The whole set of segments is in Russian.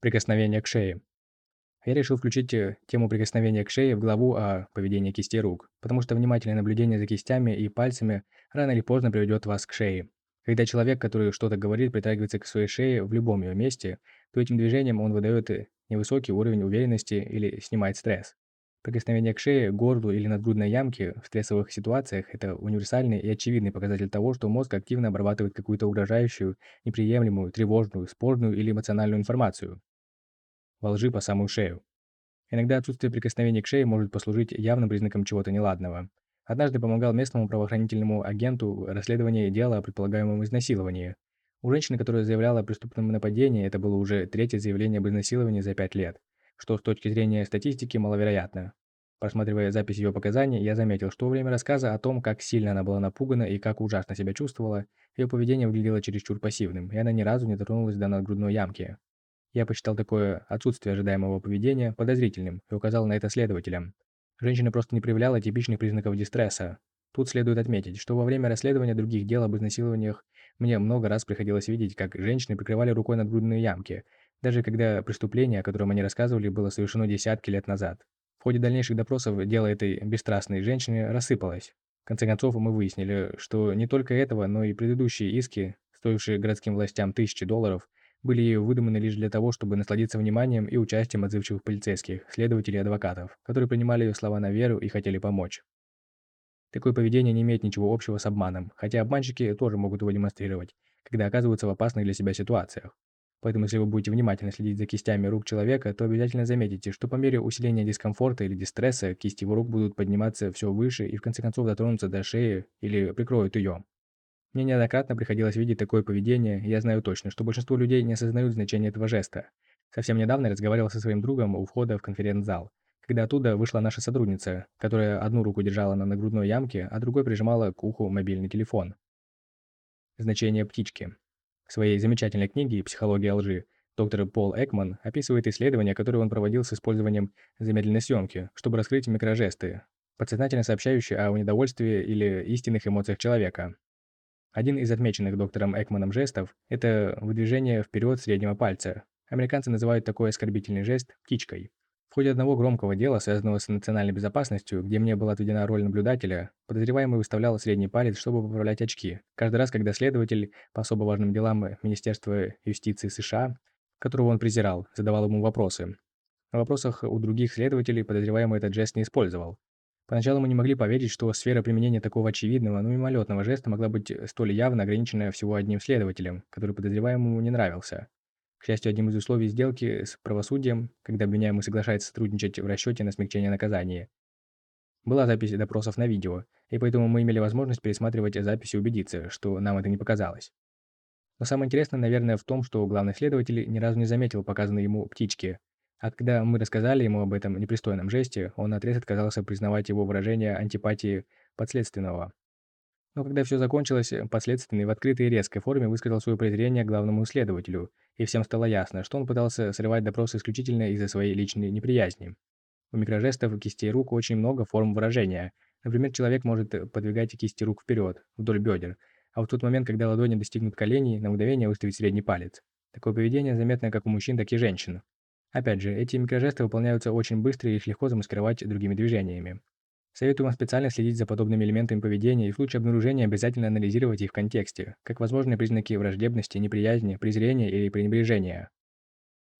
Прикосновение к шее. Я решил включить э, тему прикосновения к шее в главу о поведении кисти рук, потому что внимательное наблюдение за кистями и пальцами рано или поздно приведет вас к шее. Когда человек, который что-то говорит, притрагивается к своей шее в любом ее месте, то этим движением он выдает э, невысокий уровень уверенности или снимает стресс. Прикосновение к шее, горлу или надгрудной ямке в стрессовых ситуациях – это универсальный и очевидный показатель того, что мозг активно обрабатывает какую-то угрожающую, неприемлемую, тревожную, спорную или эмоциональную информацию во лжи по самую шею. Иногда отсутствие прикосновения к шее может послужить явным признаком чего-то неладного. Однажды помогал местному правоохранительному агенту в расследовании дела о предполагаемом изнасиловании. У женщины, которая заявляла о преступном нападении, это было уже третье заявление об изнасиловании за пять лет, что с точки зрения статистики маловероятно. Просматривая запись ее показаний, я заметил, что во время рассказа о том, как сильно она была напугана и как ужасно себя чувствовала, ее поведение выглядело чересчур пассивным, и она ни разу не дотронулась до надгрудной ямки. Я посчитал такое отсутствие ожидаемого поведения подозрительным и указал на это следователям. Женщина просто не проявляла типичных признаков дистресса. Тут следует отметить, что во время расследования других дел об изнасилованиях мне много раз приходилось видеть, как женщины прикрывали рукой надгрудные ямки, даже когда преступление, о котором они рассказывали, было совершено десятки лет назад. В ходе дальнейших допросов дело этой бесстрастной женщины рассыпалось. В конце концов, мы выяснили, что не только этого, но и предыдущие иски, стоившие городским властям тысячи долларов, были ею выдуманы лишь для того, чтобы насладиться вниманием и участием отзывчивых полицейских, следователей и адвокатов, которые принимали ее слова на веру и хотели помочь. Такое поведение не имеет ничего общего с обманом, хотя обманщики тоже могут его демонстрировать, когда оказываются в опасных для себя ситуациях. Поэтому если вы будете внимательно следить за кистями рук человека, то обязательно заметите, что по мере усиления дискомфорта или дистресса кисти его рук будут подниматься все выше и в конце концов дотронуться до шеи или прикроют ее. Мне неоднократно приходилось видеть такое поведение, и я знаю точно, что большинство людей не осознают значение этого жеста. Совсем недавно разговаривал со своим другом у входа в конференц-зал, когда оттуда вышла наша сотрудница, которая одну руку держала на нагрудной ямке, а другой прижимала к уху мобильный телефон. Значение птички. В своей замечательной книге «Психология лжи» доктор Пол Экман описывает исследования, которые он проводил с использованием замедленной съемки, чтобы раскрыть микрожесты, подсознательно сообщающие о недовольстве или истинных эмоциях человека. Один из отмеченных доктором Экманом жестов – это выдвижение вперед среднего пальца. Американцы называют такой оскорбительный жест «птичкой». В ходе одного громкого дела, связанного с национальной безопасностью, где мне была отведена роль наблюдателя, подозреваемый выставлял средний палец, чтобы поправлять очки. Каждый раз, когда следователь по особо важным делам Министерства юстиции США, которого он презирал, задавал ему вопросы. На вопросах у других следователей подозреваемый этот жест не использовал. Поначалу мы не могли поверить, что сфера применения такого очевидного, но мимолетного жеста могла быть столь явно ограничена всего одним следователем, который подозреваемому не нравился. К счастью, одним из условий сделки с правосудием, когда обвиняемый соглашается сотрудничать в расчете на смягчение наказания, была запись допросов на видео, и поэтому мы имели возможность пересматривать записи и убедиться, что нам это не показалось. Но самое интересное, наверное, в том, что главный следователь ни разу не заметил показанные ему птички, а когда мы рассказали ему об этом непристойном жесте, он отрез отказался признавать его выражение антипатии подследственного. Но когда все закончилось, подследственный в открытой и резкой форме высказал свое презрение к главному следователю, и всем стало ясно, что он пытался срывать допрос исключительно из-за своей личной неприязни. У микрожестов кистей рук очень много форм выражения. Например, человек может подвигать кисти рук вперед, вдоль бедер, а в тот момент, когда ладони достигнут коленей, на мгновение выставить средний палец. Такое поведение заметно как у мужчин, так и женщин. Опять же, эти микрожесты выполняются очень быстро и их легко замаскировать другими движениями. Советую вам специально следить за подобными элементами поведения и в случае обнаружения обязательно анализировать их в контексте, как возможные признаки враждебности, неприязни, презрения или пренебрежения.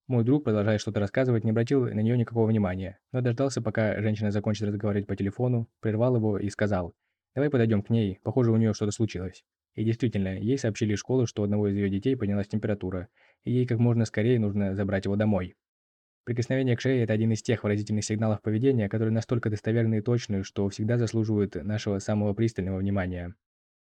Мой друг, продолжая что-то рассказывать, не обратил на нее никакого внимания, но дождался, пока женщина закончит разговаривать по телефону, прервал его и сказал, «Давай подойдем к ней, похоже, у нее что-то случилось». И действительно, ей сообщили из школы, что у одного из ее детей поднялась температура, и ей как можно скорее нужно забрать его домой. Прикосновение к шее – это один из тех выразительных сигналов поведения, которые настолько достоверны и точны, что всегда заслуживают нашего самого пристального внимания.